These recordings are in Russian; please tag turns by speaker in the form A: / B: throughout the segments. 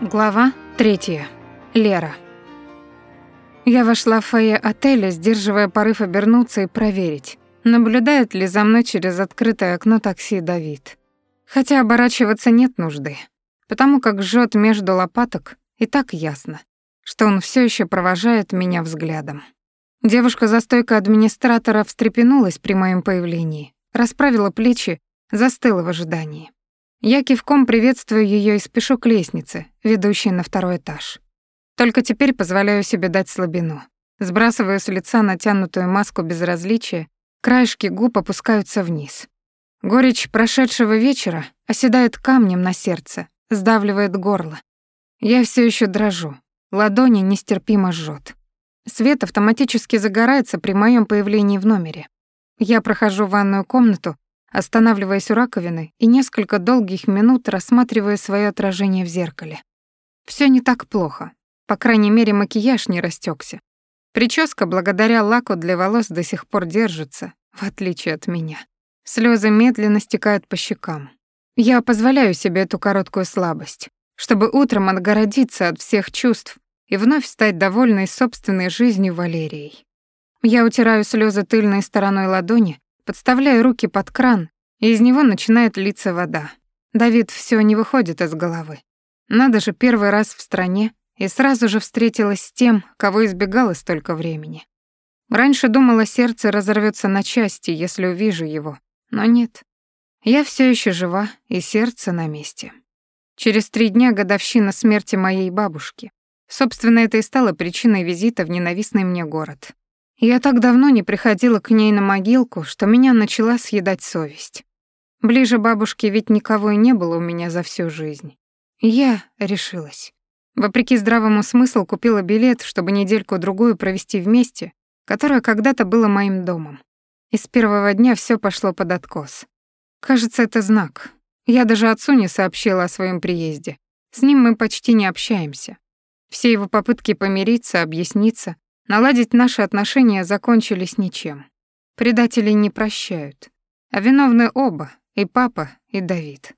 A: Глава третья. Лера. Я вошла в фойе отеля, сдерживая порыв обернуться и проверить, наблюдает ли за мной через открытое окно такси Давид. Хотя оборачиваться нет нужды, потому как жжет между лопаток, и так ясно, что он все еще провожает меня взглядом. Девушка за стойкой администратора встрепенулась при моем появлении, расправила плечи, застыла в ожидании. Я кивком приветствую ее и спешу к лестнице, ведущей на второй этаж. Только теперь позволяю себе дать слабину. Сбрасываю с лица натянутую маску безразличия, краешки губ опускаются вниз. Горечь прошедшего вечера оседает камнем на сердце, сдавливает горло. Я все еще дрожу, ладони нестерпимо жжет. Свет автоматически загорается при моем появлении в номере. Я прохожу в ванную комнату, останавливаясь у раковины и несколько долгих минут рассматривая свое отражение в зеркале. Все не так плохо. По крайней мере, макияж не растекся. Прическа благодаря лаку для волос до сих пор держится, в отличие от меня. Слезы медленно стекают по щекам. Я позволяю себе эту короткую слабость, чтобы утром отгородиться от всех чувств и вновь стать довольной собственной жизнью Валерией. Я утираю слезы тыльной стороной ладони, Подставляю руки под кран, и из него начинает литься вода. Давид все не выходит из головы. Надо же, первый раз в стране, и сразу же встретилась с тем, кого избегала столько времени. Раньше думала, сердце разорвется на части, если увижу его, но нет. Я все еще жива, и сердце на месте. Через три дня годовщина смерти моей бабушки. Собственно, это и стало причиной визита в ненавистный мне город. Я так давно не приходила к ней на могилку, что меня начала съедать совесть. Ближе бабушки ведь никого и не было у меня за всю жизнь. я решилась. Вопреки здравому смыслу купила билет, чтобы недельку-другую провести вместе, которое когда-то было моим домом. И с первого дня все пошло под откос. Кажется, это знак. Я даже отцу не сообщила о своем приезде. С ним мы почти не общаемся. Все его попытки помириться, объясниться Наладить наши отношения закончились ничем. Предатели не прощают. А виновны оба, и папа, и Давид.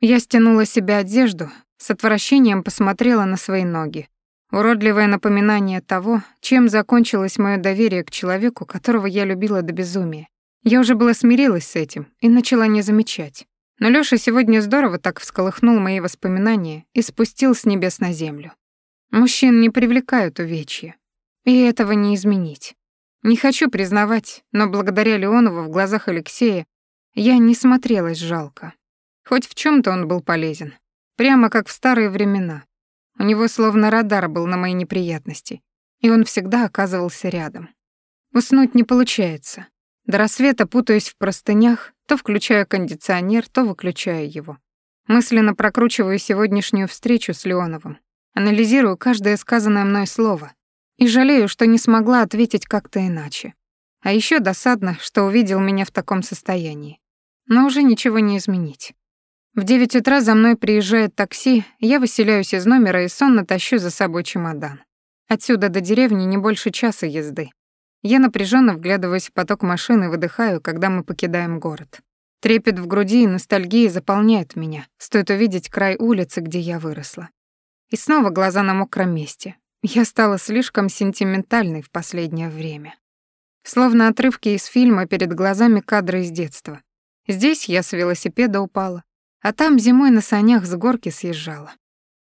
A: Я стянула себе одежду, с отвращением посмотрела на свои ноги. Уродливое напоминание того, чем закончилось мое доверие к человеку, которого я любила до безумия. Я уже была смирилась с этим и начала не замечать. Но Лёша сегодня здорово так всколыхнул мои воспоминания и спустил с небес на землю. Мужчин не привлекают увечья. И этого не изменить. Не хочу признавать, но благодаря Леонову в глазах Алексея я не смотрелась жалко. Хоть в чем то он был полезен. Прямо как в старые времена. У него словно радар был на мои неприятности, и он всегда оказывался рядом. Уснуть не получается. До рассвета путаюсь в простынях, то включаю кондиционер, то выключаю его. Мысленно прокручиваю сегодняшнюю встречу с Леоновым. Анализирую каждое сказанное мной слово, и жалею, что не смогла ответить как-то иначе. А еще досадно, что увидел меня в таком состоянии. Но уже ничего не изменить. В девять утра за мной приезжает такси, я выселяюсь из номера и сонно тащу за собой чемодан. Отсюда до деревни не больше часа езды. Я напряженно вглядываюсь в поток машин и выдыхаю, когда мы покидаем город. Трепет в груди и ностальгия заполняют меня, стоит увидеть край улицы, где я выросла. И снова глаза на мокром месте, я стала слишком сентиментальной в последнее время. Словно отрывки из фильма перед глазами кадры из детства. Здесь я с велосипеда упала, а там зимой на санях с горки съезжала.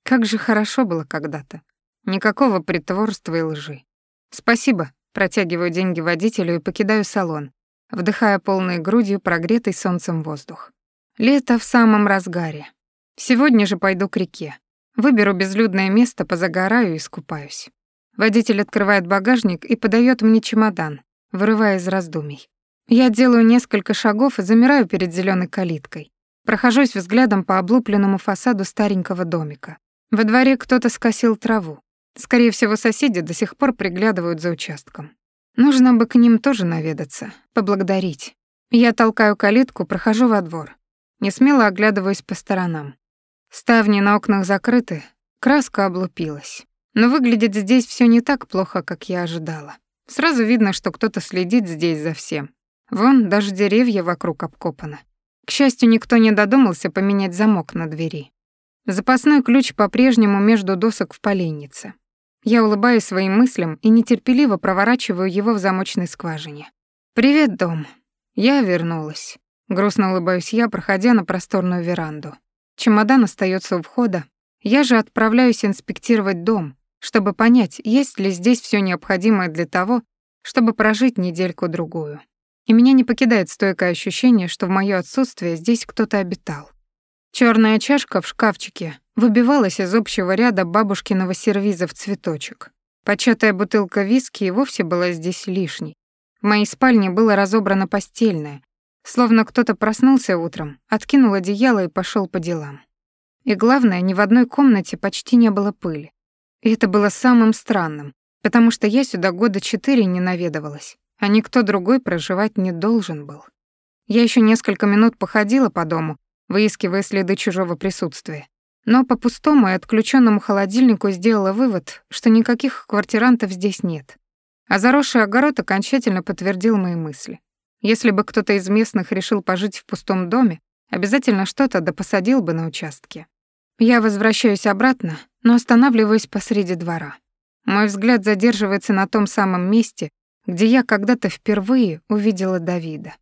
A: Как же хорошо было когда-то. Никакого притворства и лжи. Спасибо, протягиваю деньги водителю и покидаю салон, вдыхая полной грудью прогретый солнцем воздух. Лето в самом разгаре. Сегодня же пойду к реке. Выберу безлюдное место, позагораю и искупаюсь. Водитель открывает багажник и подает мне чемодан, вырывая из раздумий. Я делаю несколько шагов и замираю перед зеленой калиткой. Прохожусь взглядом по облупленному фасаду старенького домика. Во дворе кто-то скосил траву. Скорее всего, соседи до сих пор приглядывают за участком. Нужно бы к ним тоже наведаться, поблагодарить. Я толкаю калитку, прохожу во двор. Не смело оглядываюсь по сторонам. Ставни на окнах закрыты, краска облупилась. Но выглядит здесь все не так плохо, как я ожидала. Сразу видно, что кто-то следит здесь за всем. Вон, даже деревья вокруг обкопаны. К счастью, никто не додумался поменять замок на двери. Запасной ключ по-прежнему между досок в поленнице. Я улыбаюсь своим мыслям и нетерпеливо проворачиваю его в замочной скважине. «Привет, дом. Я вернулась». Грустно улыбаюсь я, проходя на просторную веранду. Чемодан остается у входа. Я же отправляюсь инспектировать дом, чтобы понять, есть ли здесь все необходимое для того, чтобы прожить недельку-другую. И меня не покидает стойкое ощущение, что в моё отсутствие здесь кто-то обитал. Черная чашка в шкафчике выбивалась из общего ряда бабушкиного сервиза в цветочек. Початая бутылка виски и вовсе была здесь лишней. В моей спальне было разобрано постельное, словно кто-то проснулся утром, откинул одеяло и пошел по делам. И главное, ни в одной комнате почти не было пыли. И это было самым странным, потому что я сюда года четыре не наведывалась, а никто другой проживать не должен был. Я еще несколько минут походила по дому, выискивая следы чужого присутствия. Но по пустому и отключенному холодильнику сделала вывод, что никаких квартирантов здесь нет. А заросший огород окончательно подтвердил мои мысли. Если бы кто-то из местных решил пожить в пустом доме, обязательно что-то да посадил бы на участке. Я возвращаюсь обратно, но останавливаюсь посреди двора. Мой взгляд задерживается на том самом месте, где я когда-то впервые увидела Давида.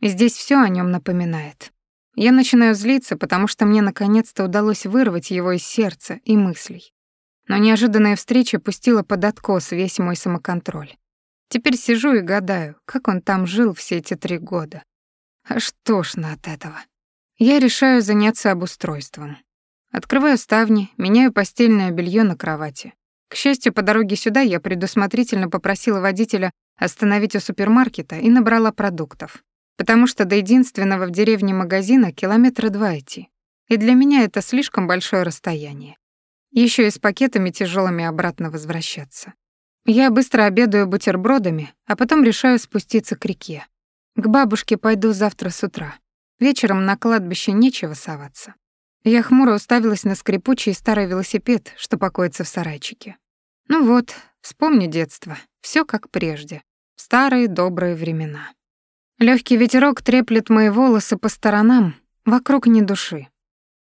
A: И здесь все о нем напоминает. Я начинаю злиться, потому что мне наконец-то удалось вырвать его из сердца и мыслей. Но неожиданная встреча пустила под откос весь мой самоконтроль. Теперь сижу и гадаю, как он там жил все эти три года. Аж тошно от этого. Я решаю заняться обустройством. Открываю ставни, меняю постельное белье на кровати. К счастью, по дороге сюда я предусмотрительно попросила водителя остановить у супермаркета и набрала продуктов потому что до единственного в деревне магазина километра два идти. И для меня это слишком большое расстояние. Еще и с пакетами тяжелыми обратно возвращаться. Я быстро обедаю бутербродами, а потом решаю спуститься к реке. К бабушке пойду завтра с утра. Вечером на кладбище нечего соваться. Я хмуро уставилась на скрипучий старый велосипед, что покоится в сарайчике. Ну вот, вспомню детство. Все как прежде. В старые добрые времена. Легкий ветерок треплет мои волосы по сторонам, вокруг ни души.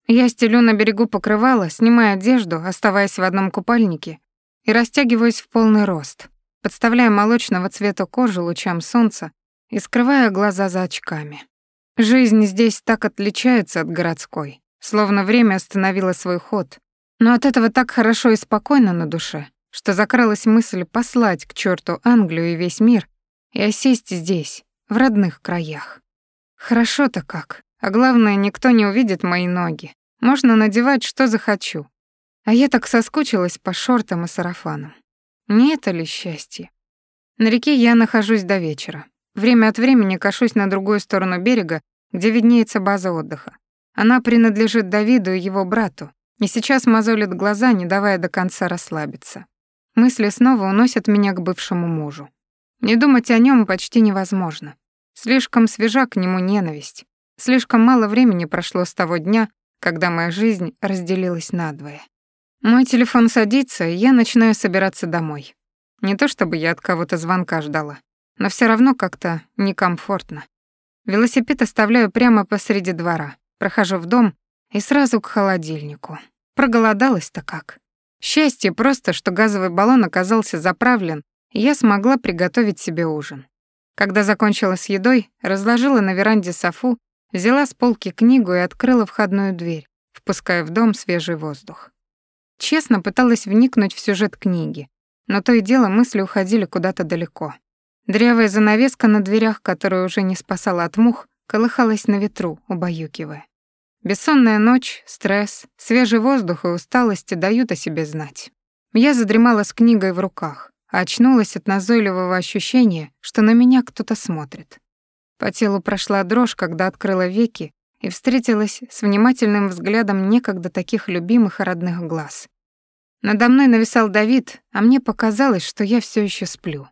A: Я стелю на берегу покрывало, снимаю одежду, оставаясь в одном купальнике, и растягиваюсь в полный рост, подставляя молочного цвета кожу лучам солнца и скрывая глаза за очками. Жизнь здесь так отличается от городской, словно время остановило свой ход, но от этого так хорошо и спокойно на душе, что закралась мысль послать к черту Англию и весь мир и осесть здесь, в родных краях. Хорошо-то как. А главное, никто не увидит мои ноги. Можно надевать, что захочу. А я так соскучилась по шортам и сарафанам. Не это ли счастье? На реке я нахожусь до вечера. Время от времени кашусь на другую сторону берега, где виднеется база отдыха. Она принадлежит Давиду и его брату, и сейчас мозолит глаза, не давая до конца расслабиться. Мысли снова уносят меня к бывшему мужу. Не думать о нем почти невозможно. Слишком свежа к нему ненависть. Слишком мало времени прошло с того дня, когда моя жизнь разделилась надвое. Мой телефон садится, и я начинаю собираться домой. Не то чтобы я от кого-то звонка ждала, но все равно как-то некомфортно. Велосипед оставляю прямо посреди двора, прохожу в дом и сразу к холодильнику. Проголодалась-то как. Счастье просто, что газовый баллон оказался заправлен я смогла приготовить себе ужин. Когда закончила с едой, разложила на веранде софу, взяла с полки книгу и открыла входную дверь, впуская в дом свежий воздух. Честно пыталась вникнуть в сюжет книги, но то и дело мысли уходили куда-то далеко. Дрявая занавеска на дверях, которая уже не спасала от мух, колыхалась на ветру, убаюкивая. Бессонная ночь, стресс, свежий воздух и усталость дают о себе знать. Я задремала с книгой в руках, очнулась от назойливого ощущения, что на меня кто-то смотрит. По телу прошла дрожь, когда открыла веки и встретилась с внимательным взглядом некогда таких любимых и родных глаз. Надо мной нависал Давид, а мне показалось, что я все еще сплю.